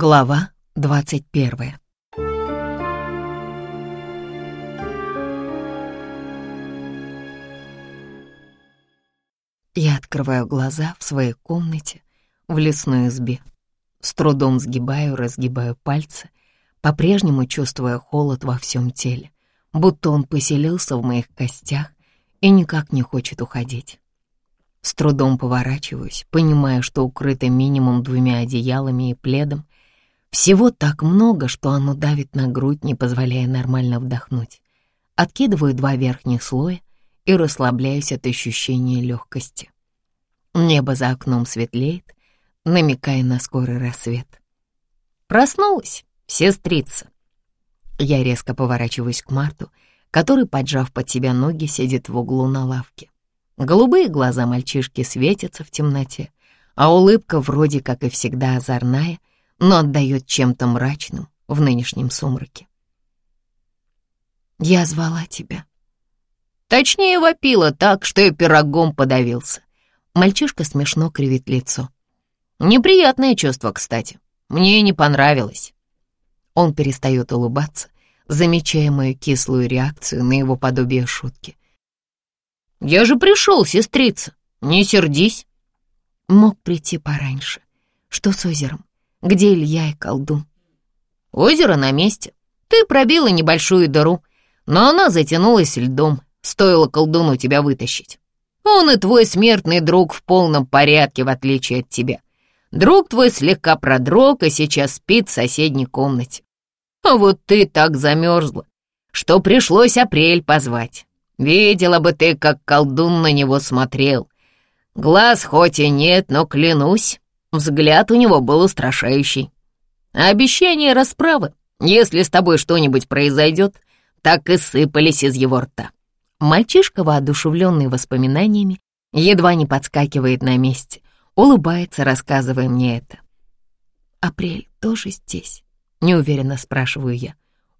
Глава двадцать первая. Я открываю глаза в своей комнате в лесной избе. С трудом сгибаю, разгибаю пальцы, по-прежнему чувствуя холод во всем теле, будто он поселился в моих костях и никак не хочет уходить. С трудом поворачиваюсь, понимая, что укрыта минимум двумя одеялами и пледом. Всего так много, что оно давит на грудь, не позволяя нормально вдохнуть. Откидываю два верхних слоя и расслабляюсь от ощущения легкости. Небо за окном светлеет, намекая на скорый рассвет. Проснулась, сестрица. Я резко поворачиваюсь к Марту, который, поджав под себя ноги, сидит в углу на лавке. Голубые глаза мальчишки светятся в темноте, а улыбка вроде как и всегда озорная, но отдает чем-то мрачным в нынешнем сумраке. «Я звала тебя». Точнее, вопила так, что и пирогом подавился. Мальчишка смешно кривит лицо. Неприятное чувство, кстати. Мне не понравилось. Он перестает улыбаться, замечая мою кислую реакцию на его подобие шутки. «Я же пришел, сестрица, не сердись». Мог прийти пораньше. Что с озером? Где Илья и колдун? Озеро на месте. Ты пробила небольшую дыру, но она затянулась льдом. Стоило колдуну тебя вытащить. Он и твой смертный друг в полном порядке, в отличие от тебя. Друг твой слегка продрог и сейчас спит в соседней комнате. А вот ты так замерзла, что пришлось апрель позвать. Видела бы ты, как колдун на него смотрел. Глаз хоть и нет, но клянусь, взгляд у него был устрашающий. Обещания расправы, если с тобой что-нибудь произойдет, так и сыпались из его рта. Мальчишка, воодушевленный воспоминаниями, едва не подскакивает на месте, улыбается, рассказывая мне это. «Апрель тоже здесь?» — неуверенно спрашиваю я.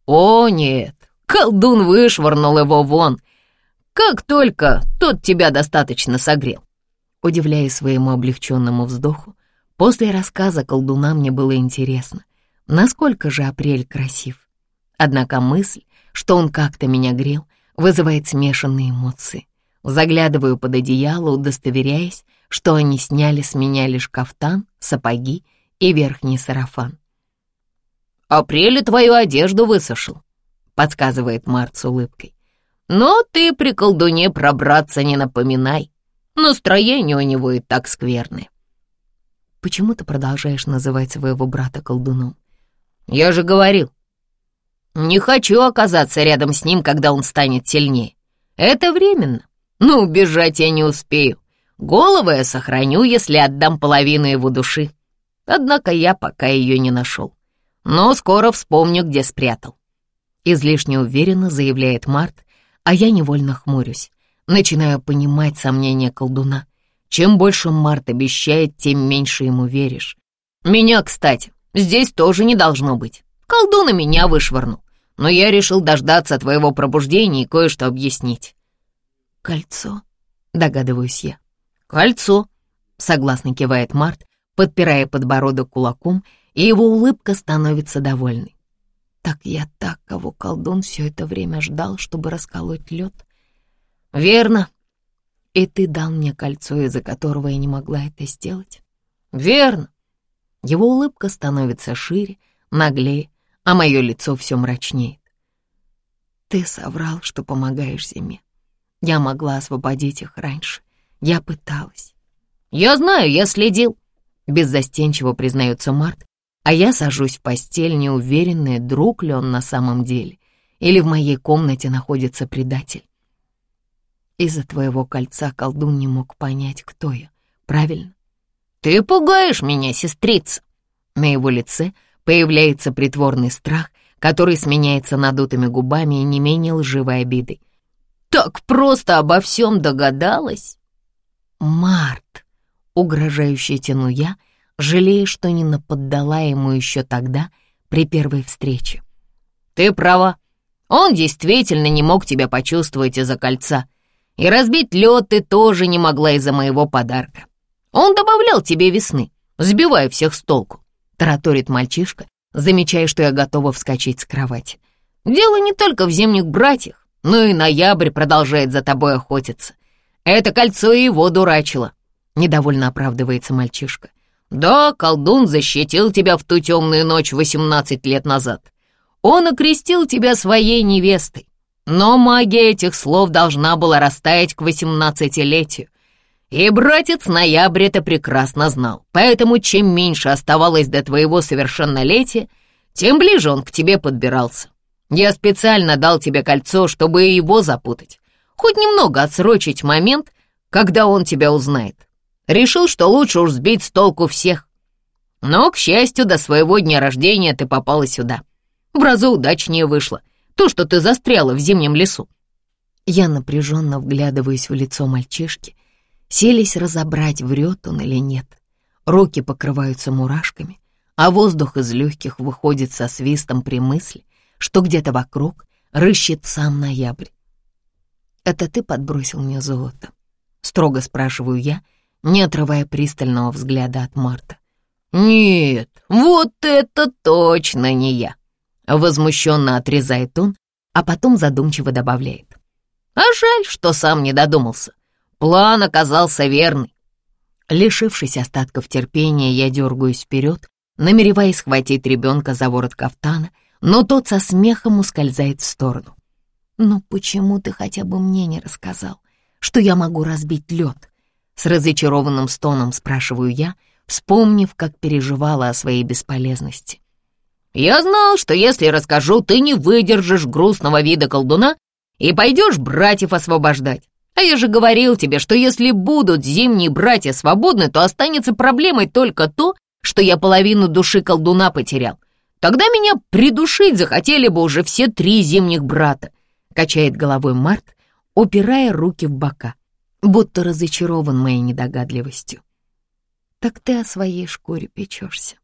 «О, нет, колдун вышвырнул его вон, как только тот тебя достаточно согрел. Удивляясь своему облегченному вздоху, после рассказа колдуна мне было интересно, насколько же апрель красив. Однако мысль, что он как-то меня грел, вызывает смешанные эмоции. Заглядываю под одеяло, удостоверяясь, что они сняли с меня лишь кафтан, сапоги и верхний сарафан. «Апрель твою одежду высушил», — подсказывает Март с улыбкой. Но ты при колдуне пробраться не напоминай. Настроение у него и так скверное. Почему ты продолжаешь называть своего брата колдуном? Я же говорил. Не хочу оказаться рядом с ним, когда он станет сильнее. Это временно. Но убежать я не успею. Голову я сохраню, если отдам половину его души. Однако я пока ее не нашел. Но скоро вспомню, где спрятал. Излишне уверенно заявляет Март, а я невольно хмурюсь. Начинаю понимать сомнения колдуна. Чем больше Март обещает, тем меньше ему веришь. Меня, кстати, здесь тоже не должно быть. Колдуна меня вышвырнул. Но я решил дождаться твоего пробуждения и кое-что объяснить. Кольцо, догадываюсь я. Кольцо, согласно кивает Март, подпирая подбородок кулаком, и его улыбка становится довольной. Так я так, кого колдун все это время ждал, чтобы расколоть лед? Верно. И ты дал мне кольцо, из-за которого я не могла это сделать? Верно. Его улыбка становится шире, наглее, а мое лицо все мрачнеет. Ты соврал, что помогаешь зиме. Я могла освободить их раньше. Я пыталась. Я знаю, я следил. Беззастенчиво признается Март, а я сажусь в постель, неуверенная, друг ли он на самом деле, или в моей комнате находится предатель. Из-за твоего кольца колдун не мог понять, кто я, правильно? Ты пугаешь меня, сестрица. На его лице появляется притворный страх, который сменяется надутыми губами и не менее лживой обидой. Так просто обо всем догадалась? Март, угрожающе тяну я, — жалея, что не наподдала ему еще тогда, при первой встрече. «Ты права. Он действительно не мог тебя почувствовать из-за кольца. И разбить лед ты тоже не могла из-за моего подарка. Он добавлял тебе весны, сбивая всех с толку. тараторит мальчишка, замечая, что я готова вскочить с кровати. «Дело не только в зимних братьях, но и ноябрь продолжает за тобой охотиться. Это кольцо его дурачило», — недовольно оправдывается мальчишка. «Да, колдун защитил тебя в ту темную ночь восемнадцать лет назад. Он окрестил тебя своей невестой. Но магия этих слов должна была растаять к восемнадцатилетию. И братец Ноябрь это прекрасно знал, поэтому чем меньше оставалось до твоего совершеннолетия, тем ближе он к тебе подбирался. Я специально дал тебе кольцо, чтобы его запутать, хоть немного отсрочить момент, когда он тебя узнает. Решил, что лучше уж сбить с толку всех. Но, к счастью, до своего дня рождения ты попала сюда. В разу удачнее вышло. То, что ты застряла в зимнем лесу». Я напряженно вглядываюсь в лицо мальчишки, селись разобрать, врет он или нет. Руки покрываются мурашками, а воздух из легких выходит со свистом при мысли, что где-то вокруг рыщет сам ноябрь. «Это ты подбросил мне золото?» — строго спрашиваю я, не отрывая пристального взгляда от Марта. «Нет, вот это точно не я!» Возмущенно отрезает он, а потом задумчиво добавляет. А жаль, что сам не додумался. План оказался верный. Лишившись остатков терпения, я дергаюсь вперед, намереваясь схватить ребенка за ворот кафтана, но тот со смехом ускользает в сторону. «Ну почему ты хотя бы мне не рассказал, что я могу разбить лед?» С разочарованным стоном спрашиваю я, вспомнив, как переживала о своей бесполезности. Я знал, что если расскажу, ты не выдержишь грустного вида колдуна и пойдешь братьев освобождать. А я же говорил тебе, что если будут зимние братья свободны, то останется проблемой только то, что я половину души колдуна потерял. Тогда меня придушить захотели бы уже все три зимних брата, качает головой Март, упирая руки в бока, будто разочарован моей недогадливостью. Так ты о своей шкуре печешься.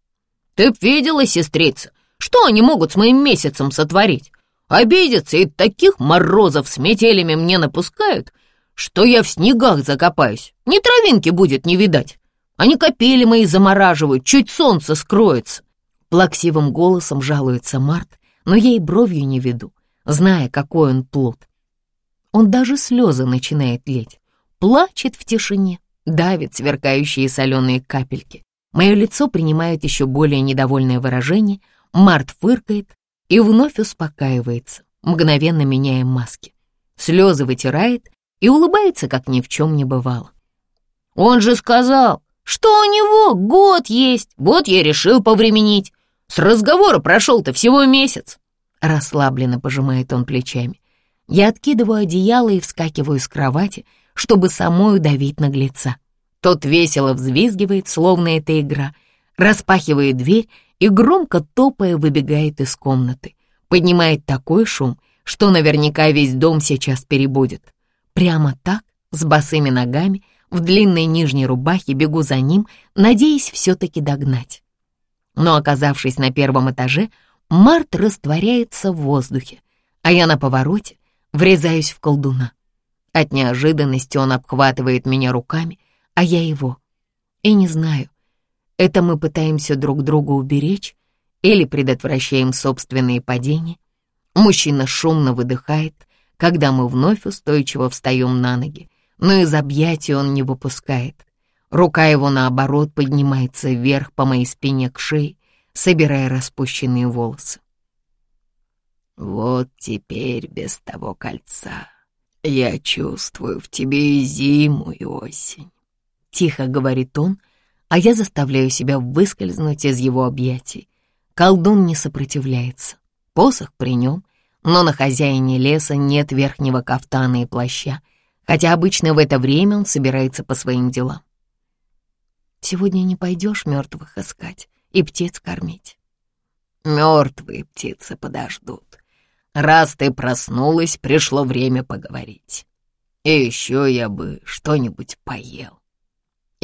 Ты б видела, сестрица, что они могут с моим месяцем сотворить? Обидятся и таких морозов с метелями мне напускают, что я в снегах закопаюсь, ни травинки будет не видать. Они копели мои замораживают, чуть солнце скроется. Плаксивым голосом жалуется Март, но и бровью не веду, зная, какой он плод. Он даже слезы начинает лить, плачет в тишине, давит сверкающие соленые капельки. Мое лицо принимает еще более недовольное выражение, Март фыркает и вновь успокаивается, мгновенно меняя маски. Слезы вытирает и улыбается, как ни в чем не бывало. «Он же сказал, что у него год есть, вот я решил повременить. С разговора прошел-то всего месяц». Расслабленно пожимает он плечами. Я откидываю одеяло и вскакиваю с кровати, чтобы самой удавить наглеца. Тот весело взвизгивает, словно это игра, распахивает дверь и громко топая выбегает из комнаты. Поднимает такой шум, что наверняка весь дом сейчас перебудет. Прямо так, с босыми ногами, в длинной нижней рубахе бегу за ним, надеясь все-таки догнать. Но, оказавшись на первом этаже, Март растворяется в воздухе, а я на повороте врезаюсь в колдуна. От неожиданности он обхватывает меня руками, а я его. И не знаю, это мы пытаемся друг друга уберечь или предотвращаем собственные падения. Мужчина шумно выдыхает, когда мы вновь устойчиво встаем на ноги, но из объятий он не выпускает. Рука его, наоборот, поднимается вверх по моей спине к шее, собирая распущенные волосы. «Вот теперь без того кольца я чувствую в тебе и зиму, и осень. Тихо говорит он, а я заставляю себя выскользнуть из его объятий. Колдун не сопротивляется. Посох при нем, но на хозяине леса нет верхнего кафтана и плаща, хотя обычно в это время он собирается по своим делам. Сегодня не пойдешь мертвых искать и птиц кормить. Мертвые птицы подождут. Раз ты проснулась, пришло время поговорить. И еще я бы что-нибудь поел.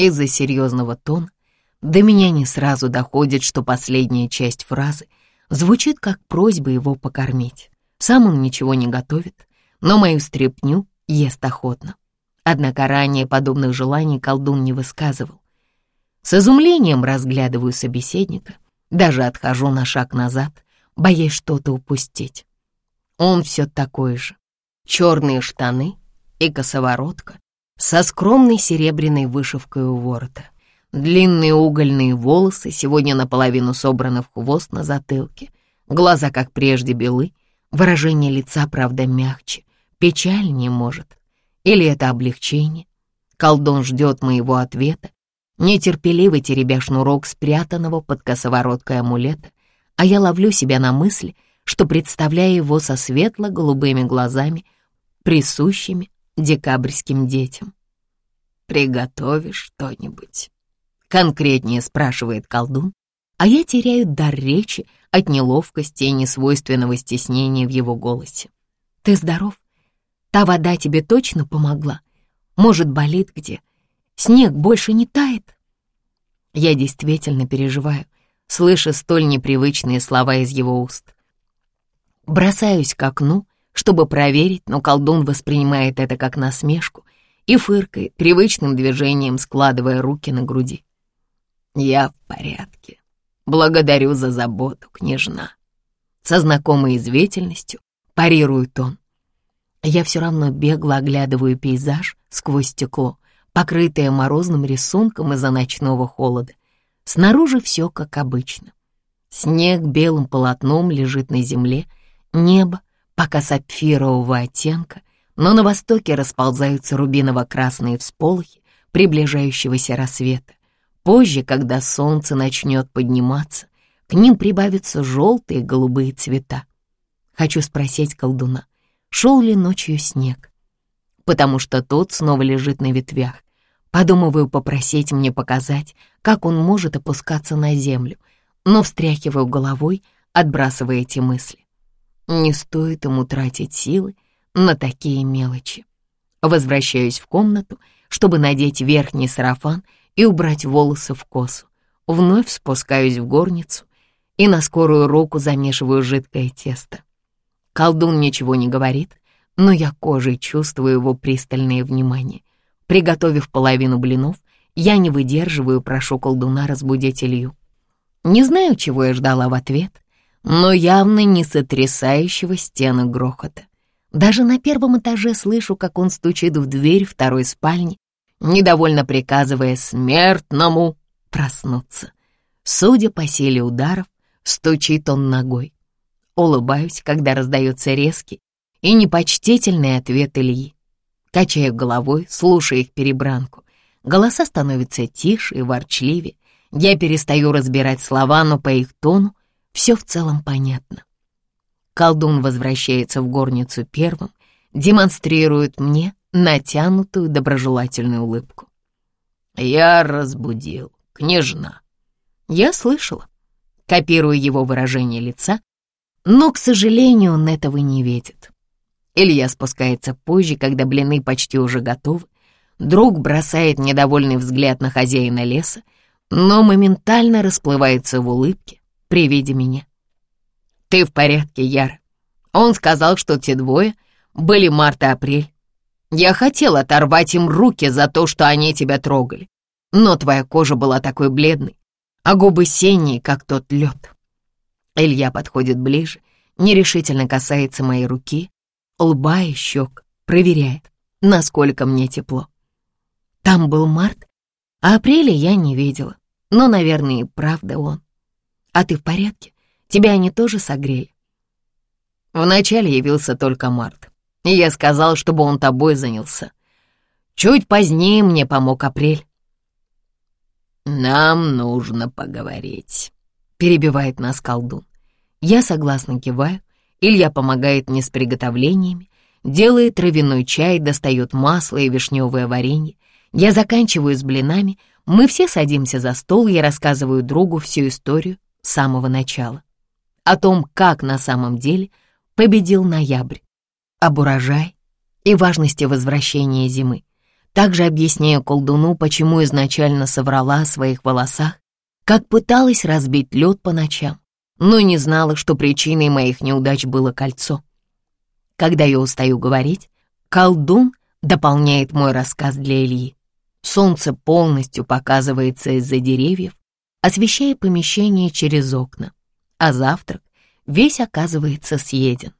Из-за серьезного тона до меня не сразу доходит, что последняя часть фразы звучит как просьба его покормить. Сам он ничего не готовит, но мою стряпню ест охотно. Однако ранее подобных желаний колдун не высказывал. С изумлением разглядываю собеседника, Даже отхожу на шаг назад, боясь что-то упустить. Он все такой же. Черные штаны и косоворотка со скромной серебряной вышивкой у ворота. Длинные угольные волосы, сегодня наполовину собраны в хвост на затылке. Глаза, как прежде, белы. Выражение лица, правда, мягче. Печальнее, может. Или это облегчение? Колдун ждет моего ответа, нетерпеливо теребя шнурок спрятанного под косовороткой амулета, а я ловлю себя на мысли, что представляю его со светло-голубыми глазами, присущими декабрьским детям. «Приготовишь что-нибудь?» — конкретнее спрашивает колдун, а я теряю дар речи от неловкости и несвойственного стеснения в его голосе. «Ты здоров? Та вода тебе точно помогла? Может, болит где? Снег больше не тает?» Я действительно переживаю, слыша столь непривычные слова из его уст. Бросаюсь к окну, чтобы проверить, но колдун воспринимает это как насмешку и фыркает, привычным движением складывая руки на груди. «Я в порядке. Благодарю за заботу, княжна». Со знакомой извительностью парирует он. Я все равно бегло оглядываю пейзаж сквозь стекло, покрытое морозным рисунком из-за ночного холода. Снаружи все как обычно. Снег белым полотном лежит на земле, небо пока сапфирового оттенка, но на востоке расползаются рубиново-красные всполохи приближающегося рассвета. Позже, когда солнце начнет подниматься, к ним прибавятся желтые и голубые цвета. Хочу спросить колдуна, шел ли ночью снег, потому что тот снова лежит на ветвях. Подумываю попросить мне показать, как он может опускаться на землю, но встряхиваю головой, отбрасывая эти мысли. Не стоит ему тратить силы на такие мелочи. Возвращаюсь в комнату, чтобы надеть верхний сарафан и убрать волосы в косу. Вновь спускаюсь в горницу и на скорую руку замешиваю жидкое тесто. Колдун ничего не говорит, но я кожей чувствую его пристальное внимание. Приготовив половину блинов, я не выдерживаю, прошу колдуна разбудить Илью. Не знаю, чего я ждала в ответ, но явно не сотрясающего стены грохота. Даже на первом этаже слышу, как он стучит в дверь второй спальни, недовольно приказывая смертному проснуться. Судя по силе ударов, стучит он ногой. Улыбаюсь, когда раздается резкий и непочтительный ответ Ильи. Качаю головой, слушая их перебранку. Голоса становятся тише и ворчливее. Я перестаю разбирать слова, но по их тону все в целом понятно. Колдун возвращается в горницу первым, демонстрирует мне натянутую доброжелательную улыбку. «Я разбудил, княжна». Я слышала, копируя его выражение лица, но, к сожалению, он этого не видит. Илья спускается позже, когда блины почти уже готовы. Друг бросает недовольный взгляд на хозяина леса, но моментально расплывается в улыбке при виде меня. «Ты в порядке, Яра?» Он сказал, что те двое были март-апрель. Я хотел оторвать им руки за то, что они тебя трогали, но твоя кожа была такой бледной, а губы синие, как тот лед. Илья подходит ближе, нерешительно касается моей руки, лба и щек, проверяет, насколько мне тепло. Там был март, а апреля я не видела, но, наверное, и правда он. А ты в порядке? Тебя они тоже согрели? Вначале явился только март, и я сказал, чтобы он тобой занялся. Чуть позднее мне помог апрель. «Нам нужно поговорить», — перебивает нас колдун. Я согласно киваю, Илья помогает мне с приготовлениями, делает травяной чай, достает масло и вишневое варенье. Я заканчиваю с блинами, мы все садимся за стол, я рассказываю другу всю историю с самого начала. О том, как на самом деле победил ноябрь, об урожае и важности возвращения зимы. Также объясняю колдуну, почему изначально соврала о своих волосах, как пыталась разбить лед по ночам, но не знала, что причиной моих неудач было кольцо. Когда я устаю говорить, колдун дополняет мой рассказ для Ильи. Солнце полностью показывается из-за деревьев, освещая помещение через окна, а завтрак весь оказывается съеден.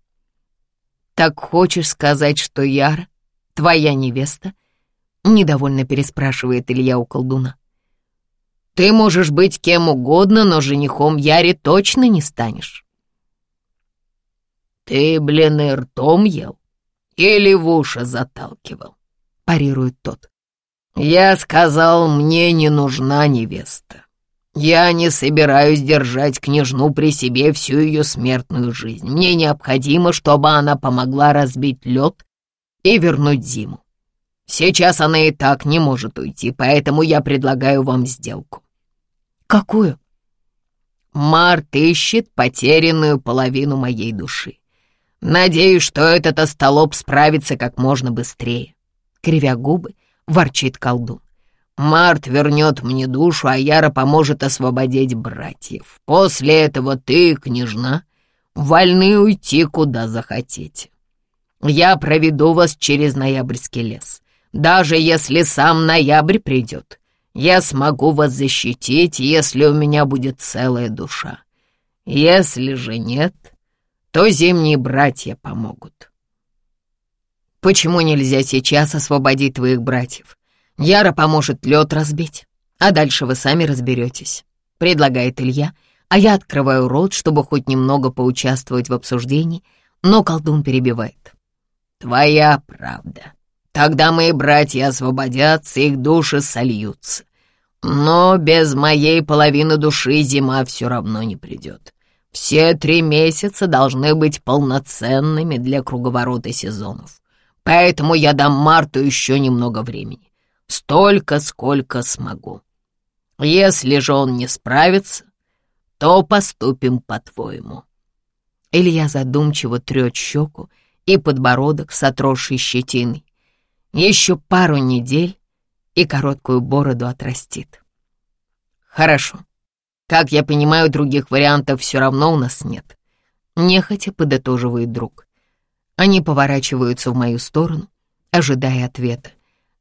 «Так хочешь сказать, что Яра твоя невеста?» — недовольно переспрашивает Илья у колдуна. «Ты можешь быть кем угодно, но женихом Яре точно не станешь». «Ты, блин, и ртом ел или в уши заталкивал?» — парирует тот. «Я сказал, мне не нужна невеста. Я не собираюсь держать княжну при себе всю ее смертную жизнь. Мне необходимо, чтобы она помогла разбить лед и вернуть зиму. Сейчас она и так не может уйти, поэтому я предлагаю вам сделку». «Какую?» «Март ищет потерянную половину моей души. Надеюсь, что этот остолоп справится как можно быстрее». Кривя губы, ворчит колдун. Март вернет мне душу, а Яра поможет освободить братьев. После этого ты, княжна, вольны уйти куда захотите. Я проведу вас через ноябрьский лес. Даже если сам ноябрь придет, я смогу вас защитить, если у меня будет целая душа. Если же нет, то зимние братья помогут. Почему нельзя сейчас освободить твоих братьев? Яра поможет лед разбить, а дальше вы сами разберетесь», — предлагает Илья, а я открываю рот, чтобы хоть немного поучаствовать в обсуждении, но колдун перебивает. «Твоя правда. Тогда мои братья освободятся, их души сольются. Но без моей половины души зима все равно не придет. Все три месяца должны быть полноценными для круговорота сезонов. Поэтому я дам Марту еще немного времени столько, сколько смогу. Если же он не справится, то поступим по-твоему». Илья задумчиво трет щеку и подбородок с отросшей щетиной. Еще пару недель и короткую бороду отрастит. «Хорошо. Как я понимаю, других вариантов все равно у нас нет». Нехотя подытоживает друг. Они поворачиваются в мою сторону, ожидая ответа.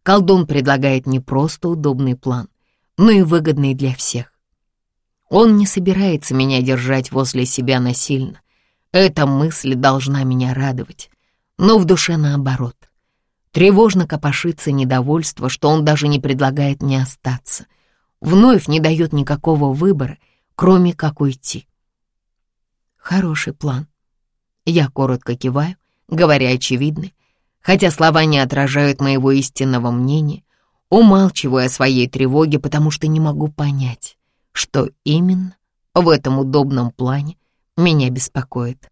Колдун предлагает не просто удобный план, но и выгодный для всех. Он не собирается меня держать возле себя насильно. Эта мысль должна меня радовать, но в душе наоборот. Тревожно копошится недовольство, что он даже не предлагает мне остаться. Вновь не дает никакого выбора, кроме как уйти. Хороший план. Я коротко киваю, говоря очевидно, хотя слова не отражают моего истинного мнения, умалчиваю о своей тревоге, потому что не могу понять, что именно в этом удобном плане меня беспокоит.